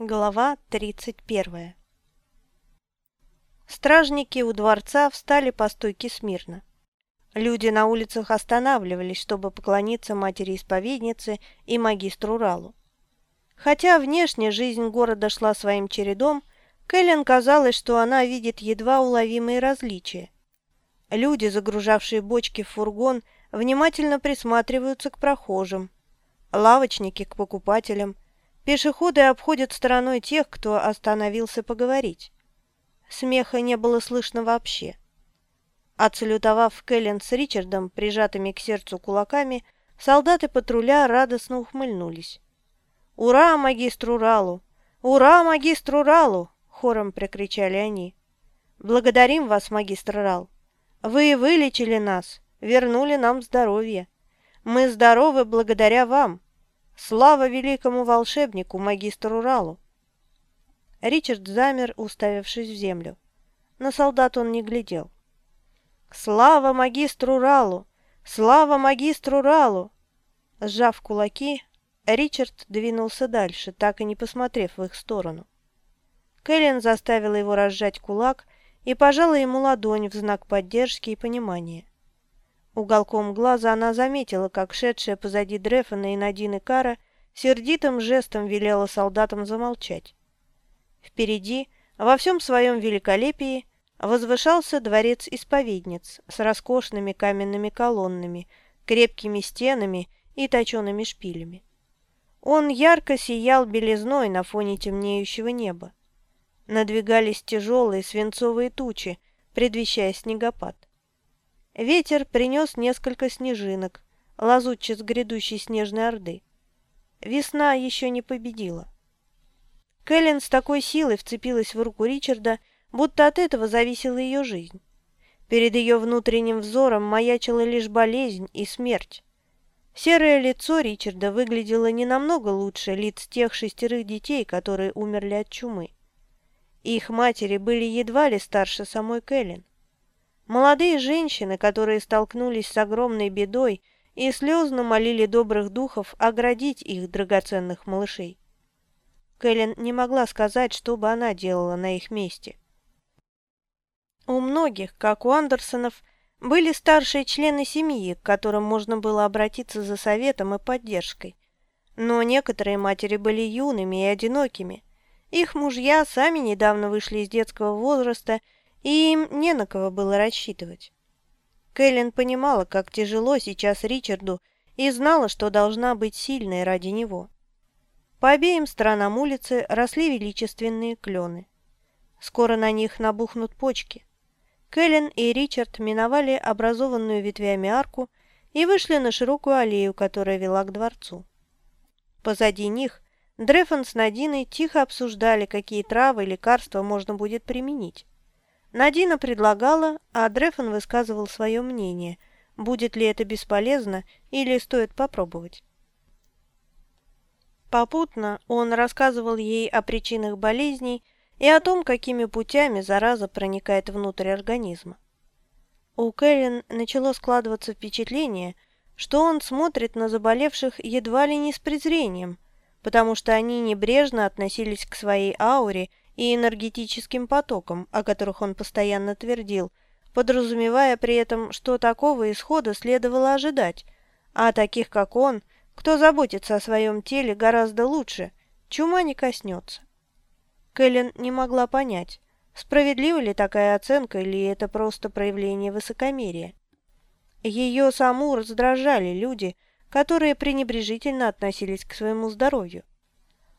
Глава 31 Стражники у дворца встали по стойке смирно. Люди на улицах останавливались, чтобы поклониться матери-исповеднице и магистру Ралу. Хотя внешне жизнь города шла своим чередом, Кэлен казалось, что она видит едва уловимые различия. Люди, загружавшие бочки в фургон, внимательно присматриваются к прохожим, лавочники к покупателям, пешеходы обходят стороной тех, кто остановился поговорить. Смеха не было слышно вообще. Отсалютовав Кэлен с Ричардом, прижатыми к сердцу кулаками, солдаты патруля радостно ухмыльнулись. «Ура магистру Ралу! Ура магистру Ралу!» — хором прокричали они. «Благодарим вас, магистр Рал! Вы вылечили нас, вернули нам здоровье!» Мы здоровы благодаря вам. Слава великому волшебнику, магистру Ралу!» Ричард замер, уставившись в землю. На солдат он не глядел. «Слава магистру Ралу! Слава магистру Ралу!» Сжав кулаки, Ричард двинулся дальше, так и не посмотрев в их сторону. Кэлен заставила его разжать кулак и пожала ему ладонь в знак поддержки и понимания. Уголком глаза она заметила, как шедшая позади Дрефона и Надины Кара сердитым жестом велела солдатам замолчать. Впереди, во всем своем великолепии, возвышался дворец исповедниц с роскошными каменными колоннами, крепкими стенами и точеными шпилями. Он ярко сиял белизной на фоне темнеющего неба. Надвигались тяжелые свинцовые тучи, предвещая снегопад. Ветер принес несколько снежинок, лазутче с грядущей снежной орды. Весна еще не победила. Кэлен с такой силой вцепилась в руку Ричарда, будто от этого зависела ее жизнь. Перед ее внутренним взором маячила лишь болезнь и смерть. Серое лицо Ричарда выглядело не намного лучше лиц тех шестерых детей, которые умерли от чумы. Их матери были едва ли старше самой Кэлен. Молодые женщины, которые столкнулись с огромной бедой и слезно молили добрых духов оградить их драгоценных малышей. Кэлен не могла сказать, что бы она делала на их месте. У многих, как у Андерсонов, были старшие члены семьи, к которым можно было обратиться за советом и поддержкой. Но некоторые матери были юными и одинокими. Их мужья сами недавно вышли из детского возраста и им не на кого было рассчитывать. Кэлен понимала, как тяжело сейчас Ричарду, и знала, что должна быть сильной ради него. По обеим сторонам улицы росли величественные клены. Скоро на них набухнут почки. Кэлен и Ричард миновали образованную ветвями арку и вышли на широкую аллею, которая вела к дворцу. Позади них Дрефон с Надиной тихо обсуждали, какие травы и лекарства можно будет применить. Надина предлагала, а Дрефон высказывал свое мнение, будет ли это бесполезно или стоит попробовать. Попутно он рассказывал ей о причинах болезней и о том, какими путями зараза проникает внутрь организма. У Кэлен начало складываться впечатление, что он смотрит на заболевших едва ли не с презрением, потому что они небрежно относились к своей ауре и энергетическим потокам, о которых он постоянно твердил, подразумевая при этом, что такого исхода следовало ожидать, а таких, как он, кто заботится о своем теле гораздо лучше, чума не коснется. Кэлен не могла понять, справедлива ли такая оценка или это просто проявление высокомерия. Ее саму раздражали люди, которые пренебрежительно относились к своему здоровью.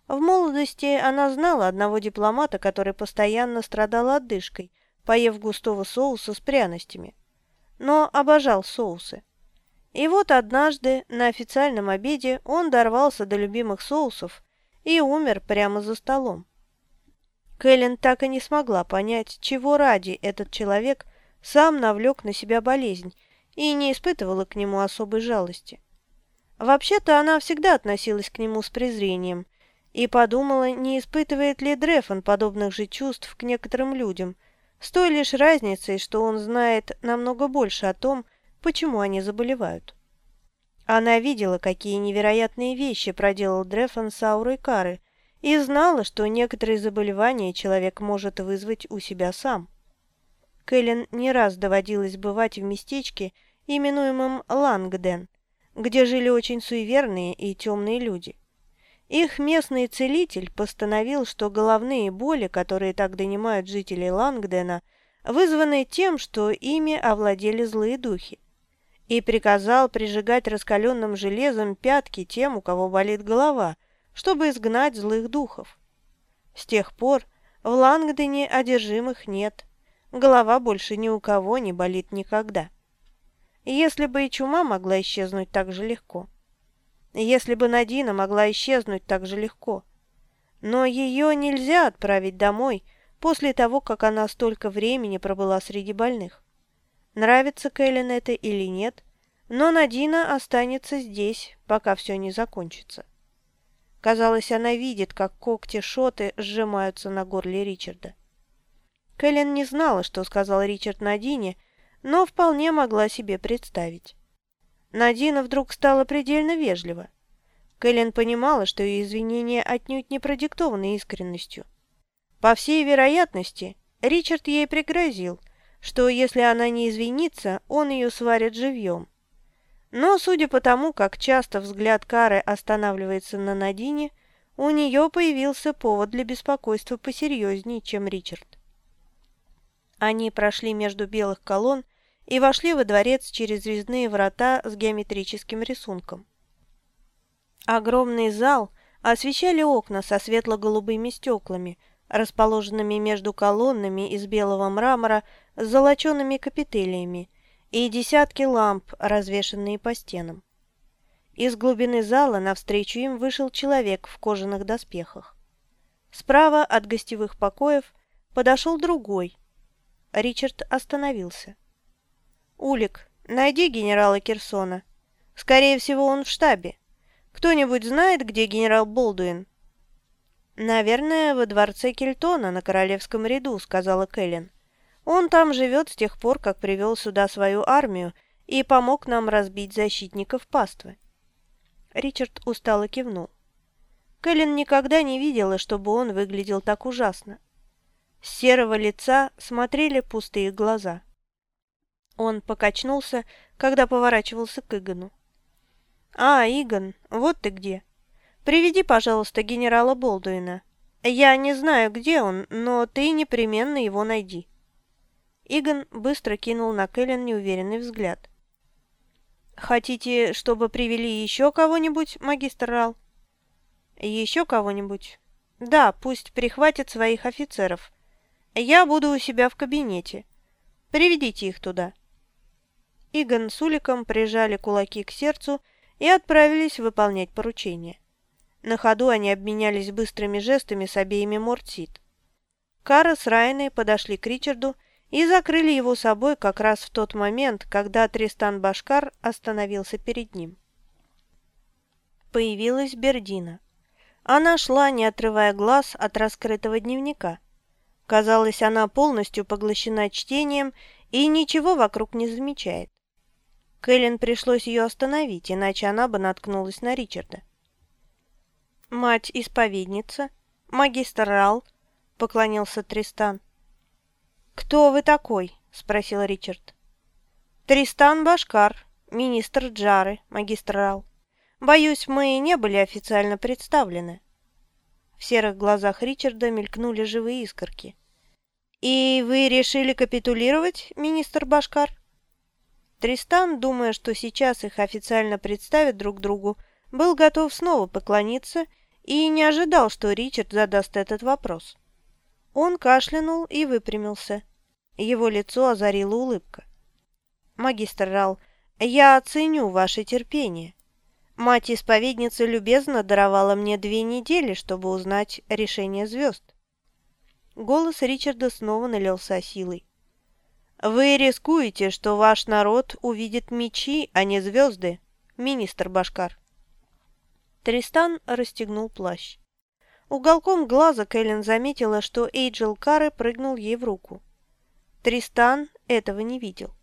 В молодости она знала одного дипломата, который постоянно страдал отдышкой, поев густого соуса с пряностями. Но обожал соусы. И вот однажды на официальном обеде он дорвался до любимых соусов и умер прямо за столом. Кэлен так и не смогла понять, чего ради этот человек сам навлек на себя болезнь и не испытывала к нему особой жалости. Вообще-то она всегда относилась к нему с презрением – и подумала, не испытывает ли Дрефон подобных же чувств к некоторым людям, с той лишь разницей, что он знает намного больше о том, почему они заболевают. Она видела, какие невероятные вещи проделал Дрефон с аурой Кары, и знала, что некоторые заболевания человек может вызвать у себя сам. Кэлен не раз доводилось бывать в местечке, именуемом Лангден, где жили очень суеверные и темные люди. Их местный целитель постановил, что головные боли, которые так донимают жителей Лангдена, вызваны тем, что ими овладели злые духи, и приказал прижигать раскаленным железом пятки тем, у кого болит голова – чтобы изгнать злых духов. С тех пор в Лангдене одержимых нет, голова больше ни у кого не болит никогда. Если бы и чума могла исчезнуть так же легко. Если бы Надина могла исчезнуть так же легко. Но ее нельзя отправить домой после того, как она столько времени пробыла среди больных. Нравится Кэлен это или нет, но Надина останется здесь, пока все не закончится. Казалось, она видит, как когти Шоты сжимаются на горле Ричарда. Кэлен не знала, что сказал Ричард Надине, но вполне могла себе представить. Надина вдруг стала предельно вежлива. Кэлен понимала, что ее извинения отнюдь не продиктованы искренностью. По всей вероятности, Ричард ей пригрозил, что если она не извинится, он ее сварит живьем. Но, судя по тому, как часто взгляд Кары останавливается на Надине, у нее появился повод для беспокойства посерьезнее, чем Ричард. Они прошли между белых колонн и вошли во дворец через резные врата с геометрическим рисунком. Огромный зал освещали окна со светло-голубыми стеклами, расположенными между колоннами из белого мрамора с золочеными капителиями, и десятки ламп, развешанные по стенам. Из глубины зала навстречу им вышел человек в кожаных доспехах. Справа от гостевых покоев подошел другой. Ричард остановился. «Улик, найди генерала Кирсона. Скорее всего, он в штабе. Кто-нибудь знает, где генерал Болдуин?» «Наверное, во дворце Кельтона на Королевском ряду», — сказала Кэлен. Он там живет с тех пор, как привел сюда свою армию и помог нам разбить защитников паствы. Ричард устало кивнул. Кэлен никогда не видела, чтобы он выглядел так ужасно. С серого лица смотрели пустые глаза. Он покачнулся, когда поворачивался к Игану. «А, Иган, вот ты где. Приведи, пожалуйста, генерала Болдуина. Я не знаю, где он, но ты непременно его найди». Игон быстро кинул на Кэлен неуверенный взгляд. «Хотите, чтобы привели еще кого-нибудь, магистр Рал?» «Еще кого-нибудь?» «Да, пусть прихватят своих офицеров. Я буду у себя в кабинете. Приведите их туда». Игон с Уликом прижали кулаки к сердцу и отправились выполнять поручение. На ходу они обменялись быстрыми жестами с обеими Мортсит. Кара с Райной подошли к Ричарду и закрыли его собой как раз в тот момент, когда Тристан Башкар остановился перед ним. Появилась Бердина. Она шла, не отрывая глаз от раскрытого дневника. Казалось, она полностью поглощена чтением и ничего вокруг не замечает. Кэлен пришлось ее остановить, иначе она бы наткнулась на Ричарда. «Мать-исповедница, магистр Рал», — поклонился Тристан. «Кто вы такой?» – спросил Ричард. «Тристан Башкар, министр Джары, магистрал. Боюсь, мы не были официально представлены». В серых глазах Ричарда мелькнули живые искорки. «И вы решили капитулировать, министр Башкар?» Тристан, думая, что сейчас их официально представят друг другу, был готов снова поклониться и не ожидал, что Ричард задаст этот вопрос. Он кашлянул и выпрямился. Его лицо озарила улыбка. «Магистр Рал, я оценю ваше терпение. Мать-исповедница любезно даровала мне две недели, чтобы узнать решение звезд». Голос Ричарда снова налился силой. «Вы рискуете, что ваш народ увидит мечи, а не звезды, министр Башкар». Тристан расстегнул плащ. Уголком глаза Кэлен заметила, что Эйджел Кары прыгнул ей в руку. Тристан этого не видел.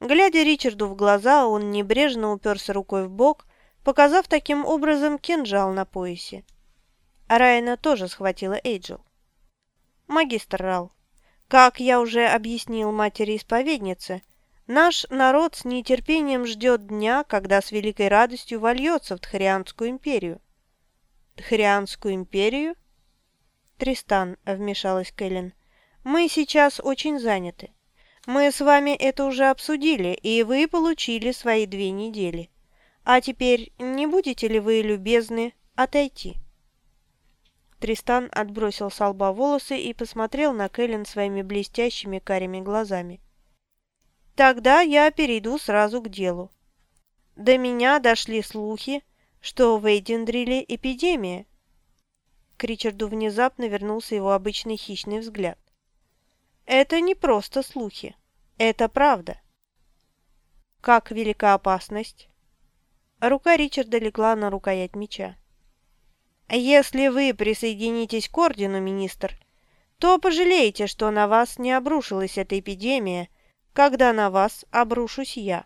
Глядя Ричарду в глаза, он небрежно уперся рукой в бок, показав таким образом кинжал на поясе. Райана тоже схватила Эйджел. «Магистр Рал, как я уже объяснил матери-исповеднице, наш народ с нетерпением ждет дня, когда с великой радостью вольется в Тхарианскую империю». «Тхарианскую империю?» «Тристан», — вмешалась Кэлен, — «мы сейчас очень заняты. Мы с вами это уже обсудили, и вы получили свои две недели. А теперь не будете ли вы любезны отойти?» Тристан отбросил с лба волосы и посмотрел на Кэлен своими блестящими карими глазами. «Тогда я перейду сразу к делу. До меня дошли слухи, что в Эйдендриле эпидемия». К Ричарду внезапно вернулся его обычный хищный взгляд. «Это не просто слухи. Это правда». «Как велика опасность?» Рука Ричарда легла на рукоять меча. Если вы присоединитесь к ордену, министр, то пожалеете, что на вас не обрушилась эта эпидемия, когда на вас обрушусь я.